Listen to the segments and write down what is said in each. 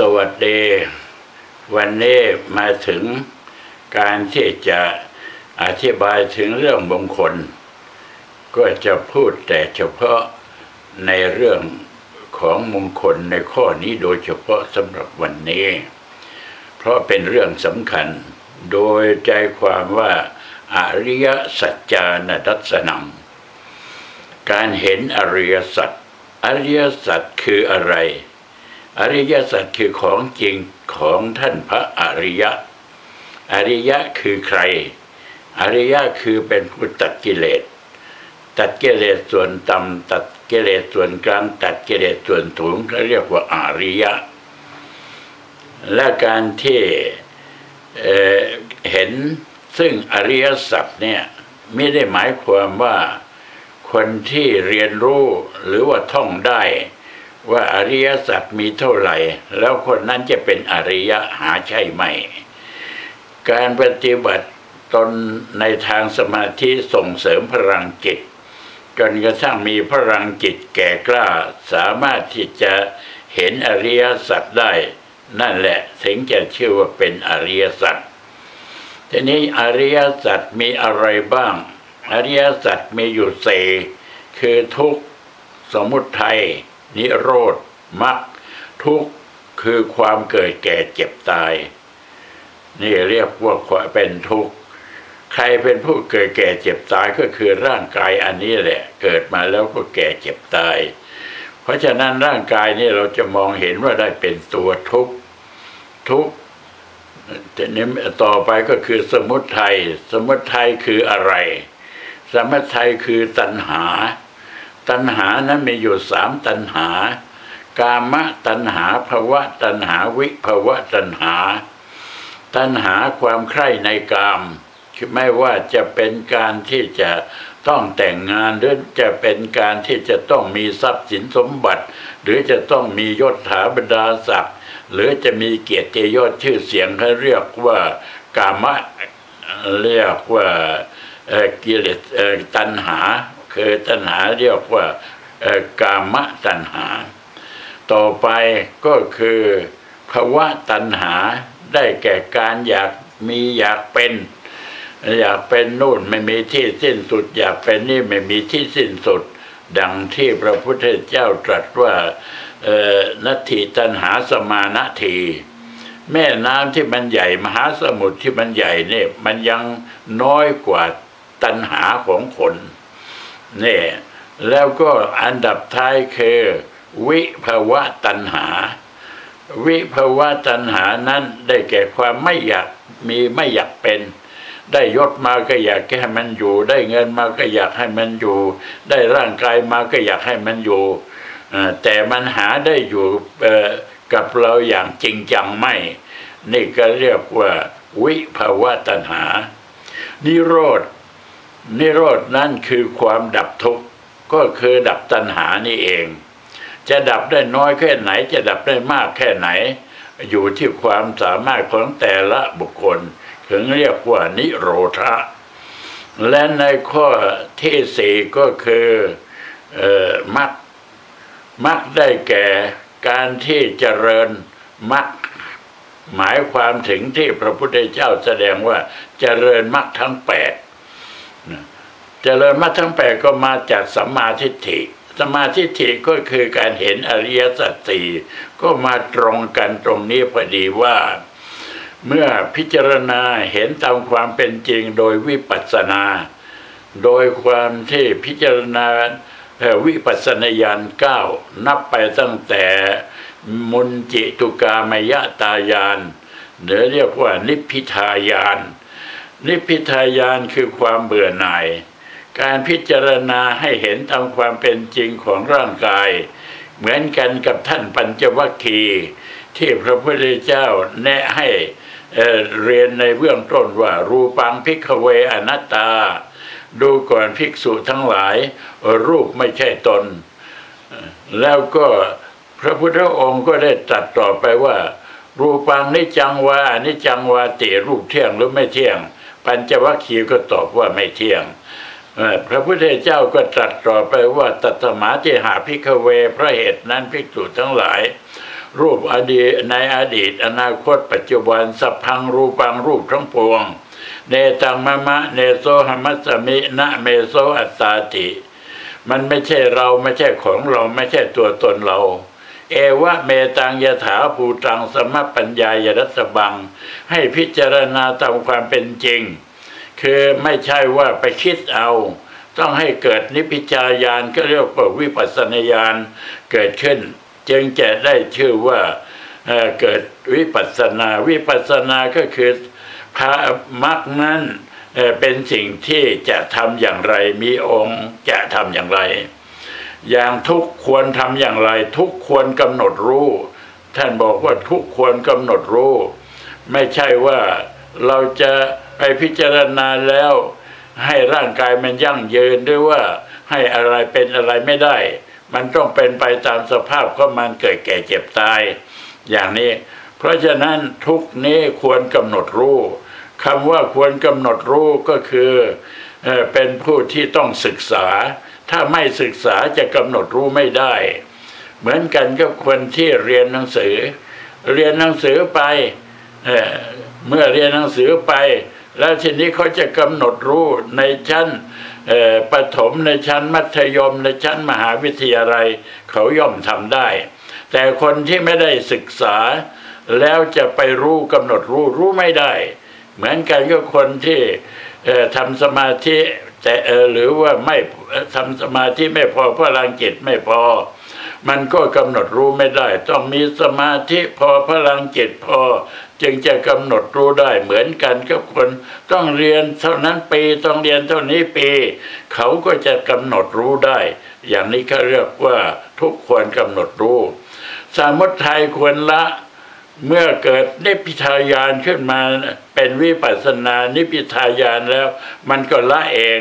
สวัสดี วันนี้มาถึงการที่จะอธิบายถึงเรื่องมงคล ก็จะพูดแต่เฉพาะในเรื่องของมงคลในข้อนี้โดยเฉพาะสำหรับวันนี้ เพราะเป็นเรื่องสำคัญโดยใจความว่าอริยสัจจานดัสนังการเห็นอริยสัจอริยสัจคืออะไร อริยสัจคือของจริงของท่านพระอริยะ อริยะคือใคร อริยะคือเป็นผู้ตัดกิเลส ตัดกิเลสส่วนต่ำตัดกิเลสส่วนกลางตัดกิเลสส่วนสูงเขาเรียกว่าอริยะ และการที่เเห็นซึ่งอริยสัจเนี่ยไม่ได้หมายความว่าคนที่เรียนรู้หรือว่าท่องได้ ว่าอริยสัจมีเท่าไหร่ แล้วคนนั้นจะเป็นอริยะหาใช่ไหม การปฏิบัติตนในทางสมาธิส่งเสริมพลังจิต จนกระทั่งมีพลังจิตแก่กล้า สามารถที่จะเห็นอริยสัจได้ นั่นแหละถึงจะชื่อว่าเป็นอริยสัจทีนี้อริยสัจมีอะไรบ้าง อริยสัจมีอยู่สี่คือทุกสมุทัย นิโรธมรรคทุกข์คือความเกิดแก่เจ็บตาย นี่เรียกว่าเป็นทุกข์ ใครเป็นผู้เกิดแก่เจ็บตายก็คือร่างกายอันนี้แหละ เกิดมาแล้วก็แก่เจ็บตาย เพราะฉะนั้นร่างกายนี่เราจะมองเห็นว่าได้เป็นตัวทุกข์ทุกข์นี้ต่อไปก็คือสมุทัยสมุทัยคืออะไร สมุทัยคือตัณหา ตัณหานั้นมีอยู่สามตัณหา กามตัณหาภวะตัณหาวิภวะตัณหา ตัณหาความใคร่ในกาม คือไม่ว่าจะเป็นการที่จะต้องแต่งงานหรือจะเป็นการที่จะต้องมีทรัพย์สินสมบัติ หรือจะต้องมียศถาบรรดาศักดิ์หรือจะมีเกียรติยศชื่อเสียงเขาเรียกว่ากามะเรียกว่าเอ่อกิเลสเอ่อตัณหา คือตัณหาเรียกว่ากามะตัณหา ต่อไปก็คือภาวะตัณหาได้แก่การอยากมีอยากเป็น อยากเป็นนู่นไม่มีที่สิ้นสุด อยากเป็นนี่ไม่มีที่สิ้นสุด ดังที่พระพุทธเจ้าตรัสว่านัตถิตันหาสมานาทีแม่น้ำที่มันใหญ่มหาสมุทรที่มันใหญ่เนี่ยมันยังน้อยกว่าตันหาของคน นี่ยแล้วก็อันดับท้ายคือวิภาวะตันหา วิภาวะตัณหานั้นได้แก่ความไม่อยากมีไม่อยากเป็นได้ยศมาก็อยากให้มันอยู่ ได้เงินมาก็อยากให้มันอยู่ ได้ร่างกายมาก็อยากให้มันอยู่แต่มันหาได้อยู่กับเราอย่างจริงจังไม่ นี่ก็เรียกว่า วิภาวะตัณหา นิโรธ นิโรธนั่นคือความดับทุกข์ก็คือดับตัณหานี่เอง จะดับได้น้อยแค่ไหน จะดับได้มากแค่ไหน อยู่ที่ความสามารถของแต่ละบุคคล ถึงเรียกว่านิโรธะและในข้อที่สี่ก็คืออมรรคมรรคได้แก่การที่เจริญมรรคหมายความถึงที่พระพุทธเจ้าแสดงว่าเจริญมรรคทั้งแปด เจริญมรรคทั้งแปดก็มาจากสัมมาทิฏฐิสมมาทิฏฐิก็คือการเห็นอริยสัจสี่ก็มาตรงกันตรงนี้พอดีว่า เมื่อพิจารณาเห็นตามความเป็นจริงโดยวิปัสสนา โดยความที่พิจารณาวิปัสสนาญาณเก้านับไปตั้งแต่มุนจิตุกามยตายานหรือเรียกว่านิพพิทายาน นิพพิทายานคือความเบื่อหน่าย การพิจารณาให้เห็นตามความเป็นจริงของร่างกาย เหมือนกันกับท่านปัญจวัคคีย์ที่พระพุทธเจ้าแนะให้เรียนในเบื้องต้นว่า รูปัง ภิกขะเวอนัตตา ดูก่อนภิกษุทั้งหลาย รูปไม่ใช่ตน แล้วก็พระพุทธองค์ก็ได้ตรัสต่อไปว่า รูปังนิจจังวา อนิจจังวาติรูปเที่ยงหรือไม่เที่ยง ปัญจวัคคีย์ก็ตอบว่าไม่เที่ยง พระพุทธเจ้าก็ตรัสต่อไปว่าตัสมาติหะ ภิกขะเว พระเหตุนั้นภิกษุทั้งหลาย รูปอดีตในอดีต อนาคตปัจจุบันสัพพังรูปังรูปทั้งปวง เนตังมะมะเนโซหมัสสมินะเมโซอัตตาติ มันไม่ใช่เราไม่ใช่ของเราไม่ใช่ตัวตนเรา เอวะเมตังยถาภูตังสมปัญญายรัสบัง ให้พิจารณาตามความเป็นจริง คือไม่ใช่ว่าไปคิดเอา ต้องให้เกิดนิพพิจายานก็เรียกว่าวิปัสสนาญาณเกิดขึ้น จึงจะได้ชื่อว่าเเกิดวิปัสสนาวิปัสสนาก็คือพระมรรคนั้นเเป็นสิ่งที่จะทำอย่างไรมีองค์จะทำอย่างไร อย่างทุกควรทำอย่างไร ทุกควรกำหนดรู้ ท่านบอกว่าทุกควรกำหนดรู้ ไม่ใช่ว่าเราจะ ไปพิจารณาแล้ว ให้ร่างกายมันยั่งยืนด้วยว่าให้อะไรเป็นอะไรไม่ได้ มันต้องเป็นไปตามสภาพของมันเกิดแก่เจ็บตาย อย่างนี้ เพราะฉะนั้นทุกนี้ควรกำหนดรู้คำว่าควรกำหนดรู้ก็คือเป็นผู้ที่ต้องศึกษา ถ้าไม่ศึกษาจะกำหนดรู้ไม่ได้ เหมือนกันกับคนที่เรียนหนังสือ เรียนหนังสือไปเอเมื่อเรียนหนังสือไป แล้วทีนี้เขาจะกำหนดรู้ในชั้นประถมในชั้นมัธยมในชั้นมหาวิทยาลัยเขาย่อมทำได้ แต่คนที่ไม่ได้ศึกษา แล้วจะไปรู้กำหนดรู้รู้ไม่ได้ เหมือนกันกับคนที่ทำสมาธิแต่หรือว่าไม่ทำสมาธิไม่พอพลังจิตไม่พอ มันก็กำหนดรู้ไม่ได้ ต้องมีสมาธิพอพลังจิตพอ จึงจะกำหนดรู้ได้เหมือนกันกับคนต้องเรียนเท่านั้นปีต้องเรียนเท่านี้ปี เขาก็จะกำหนดรู้ได้ อย่างนี้เขาเรียกว่าทุกควรกำหนดรู้ สามุทัยควรละเมื่อเกิดนิพพิทายานขึ้นมาเป็นวิปัสสนานิพพิทายานแล้ว มันก็ละเอง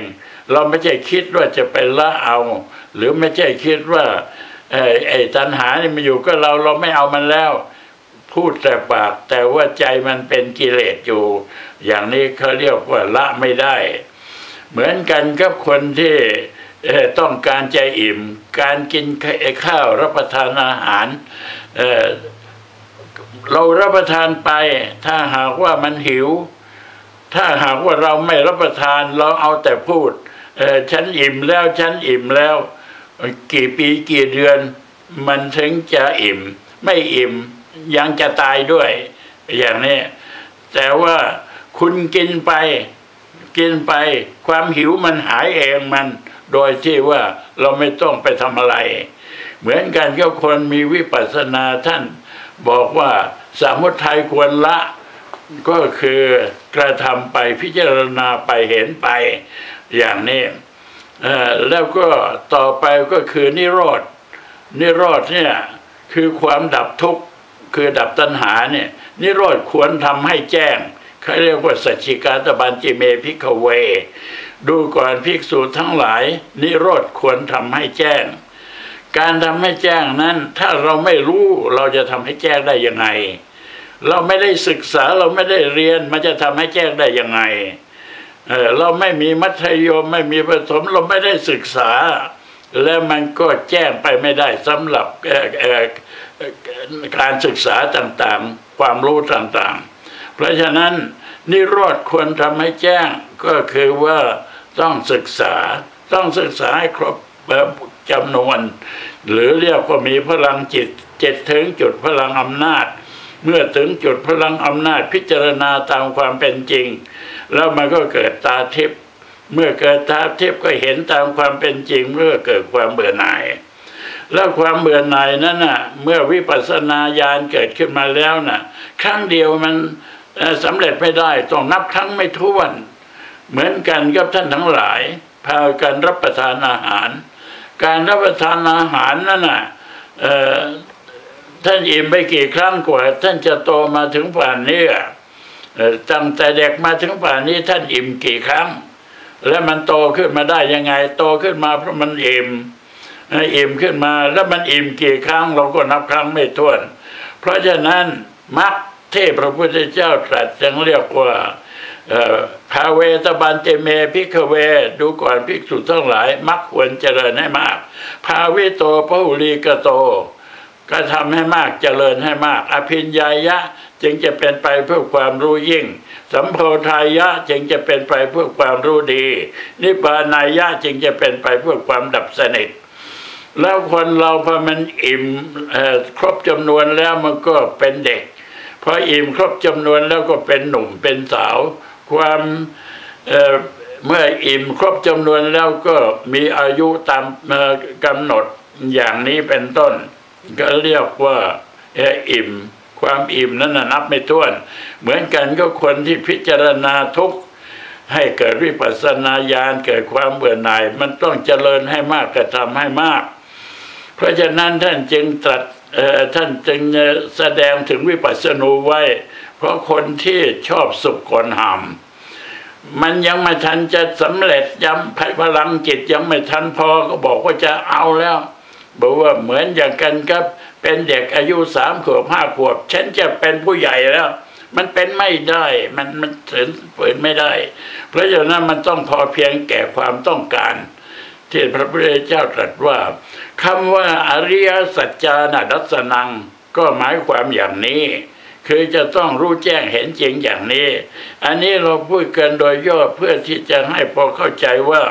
เราไม่ใช่คิดว่าจะไปละเอา หรือไม่ใช่คิดว่าไอ้ไอ้ตัณหานี่มันอยู่ก็เราเราไม่เอามันแล้ว พูดแต่ปากแต่ว่าใจมันเป็นกิเลสอยู่ อย่างนี้เขาเรียกว่าละไม่ได้ เหมือนกันกับคนที่ต้องการใจอิ่ม การกินข้าวรับประทานอาหารเออเรารับประทานไป ถ้าหากว่ามันหิว ถ้าหากว่าเราไม่รับประทานเราเอาแต่พูดเออฉันอิ่มแล้วฉันอิ่มแล้ว กี่ปีกี่เดือน มันถึงจะอิ่ม ไม่อิ่ม ยังจะตายด้วย อย่างนี้ แต่ว่าคุณกินไป กินไป ความหิวมันหายเองมัน โดยที่ว่าเราไม่ต้องไปทำอะไร เหมือนกันก็คนมีวิปัสสนาท่าน บอกว่าสามุทัยควรละก็คือกระทำไปพิจารณาไปเห็นไปอย่างนี้แล้วก็ต่อไปก็คือนิโรธนิโรธเนี่ยคือความดับทุกข์ คือดับตัณหาเนี่ยนิโรธควรทำให้แจ้งเขาเรียกว่าสัจจิกาตบันจิเมพิกเว ดูก่อนภิกษุทั้งหลาย นิโรธควรทำให้แจ้ง การทำให้แจ้งนั้น ถ้าเราไม่รู้เราจะทำให้แจ้งได้ยังไง เราไม่ได้ศึกษาเราไม่ได้เรียนมันจะทำให้แจ้งได้ยังไงเเราไม่มีมัธยมไม่มีประถมเราไม่ได้ศึกษา แล้วมันก็แจ้งไปไม่ได้สำหรับ การศึกษาต่างๆ ความรู้ต่างๆ เพราะฉะนั้นนิโรธควรทำให้แจ้งก็คือว่าต้องศึกษาต้องศึกษาให้ครบจำนวน หรือเรียกว่ามีพลังจิตเจ็ดถึงจุดพลังอำนาจ เมื่อถึงจุดพลังอำนาจพิจารณาตามความเป็นจริง แล้วมันก็เกิดตาทิพย์เมื่อเกิดตาทิพย์ก็เห็นตามความเป็นจริง เมื่อเกิดความเบื่อหน่าย แล้วความเบื่อหน่ายนั้นน่ะ เมื่อวิปัสสนาญาณเกิดขึ้นมาแล้วน่ะ ครั้งเดียวมันสำเร็จไม่ได้ต้องนับครั้งไม่ถ้วน เหมือนกันกับท่านทั้งหลาย พากันรับประทานอาหาร การรับประทานอาหารนั่นน่ะเอ่อท่านอิ่มไปกี่ครั้งกว่า ท่านจะโตมาถึงป่านนี้ตั้งแต่เด็กมาถึงป่านนี้ท่านอิ่มกี่ครั้ง แล้วมันโตขึ้นมาได้ยังไง โตขึ้นมาเพราะมันอิ่ม อิ่มขึ้นมาแล้วมันอิ่มกี่ครั้งเราก็นับครั้งไม่ถ้วน เพราะฉะนั้นมรรคที่พระพุทธเจ้าตรัสจึงเรียกว่าเอ่อภาเวตัพพันติ เม ภิกขะเว ดูก่อนภิกษุทั้งหลาย มรรคควรเจริญให้มาก ภาวิโตพหุลีกโต ก็ทำให้มากเจริญให้มาก อภิญญายะจึงจะเป็นไปเพื่อความรู้ยิ่ง สัมโพธายะจึงจะเป็นไปเพื่อความรู้ดี นิพพานายะจึงจะเป็นไปเพื่อความดับสนิท แล้วคนเราพอมันอิ่มครบจำนวนแล้วมันก็เป็นเด็กพออิ่มครบจำนวนแล้วก็เป็นหนุ่มเป็นสาว ความเเมื่ออิ่มครบจำนวนแล้วก็มีอายุตามกำหนดอย่างนี้เป็นต้น ก็เรียกว่าเอ่ออิ่ม ความอิ่มนั้นนับไม่ถ้วน เหมือนกันก็คนที่พิจารณาทุกให้เกิดวิปัสสนาญาณเกิดความเบื่อหน่าย มันต้องเจริญให้มากกระทำให้มาก เพราะฉะนั้นท่านจึงตรัสท่านจึงแสดงถึงวิปัสสนูไว้ เพราะคนที่ชอบสุขก่อนหามมันยังไม่ทันจะสำเร็จยังพลังจิตยังไม่ทันพอก็บอกว่าจะเอาแล้วบอกว่าเหมือนอย่างกันครับ เป็นเด็กอายุสามขวบห้าขวบ ฉันจะเป็นผู้ใหญ่แล้ว มันเป็นไม่ได้ มันมันถึงเปิดไม่ได้ เพราะฉะนั้นมันต้องพอเพียงแก่ความต้องการ ที่พระพุทธเจ้าตรัสว่า คำว่าอริยสัจจานัดสนัง ก็หมายความอย่างนี้ คือจะต้องรู้แจ้งเห็นจริงอย่างนี้ อันนี้เราพูดกันโดยย่อเพื่อที่จะให้พอเข้าใจว่า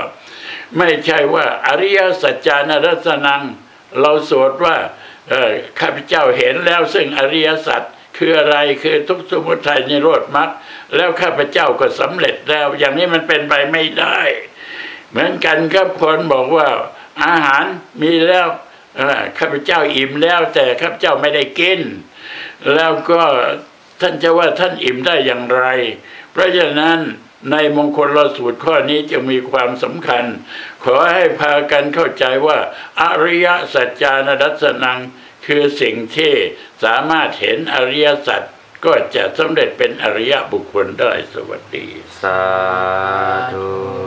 ไม่ใช่ว่าอริยสัจจานัดสนัง เราสวดว่าข้าพเจ้าเห็นแล้วซึ่งอริยสัจคืออะไรคือทุกสมุทัยนิโรธมรรคแล้วข้าพเจ้าก็สำเร็จแล้ว อย่างนี้มันเป็นไปไม่ได้ เหมือนกันครับคนบอกว่า อาหารมีแล้วข้าพเจ้าอิ่มแล้ว แต่ข้าพเจ้าไม่ได้กิน แล้วก็ท่านจะว่าท่านอิ่มได้อย่างไร เพราะฉะนั้นในมงคลลสูตรข้อนี้จะมีความสำคัญ ขอให้พากันเข้าใจว่า อริยสัจจานัสนังคือสิ่งที่สามารถเห็นอริยสัจก็จะสำเร็จเป็นอริยบุคคลได้สวัสดี สาธุ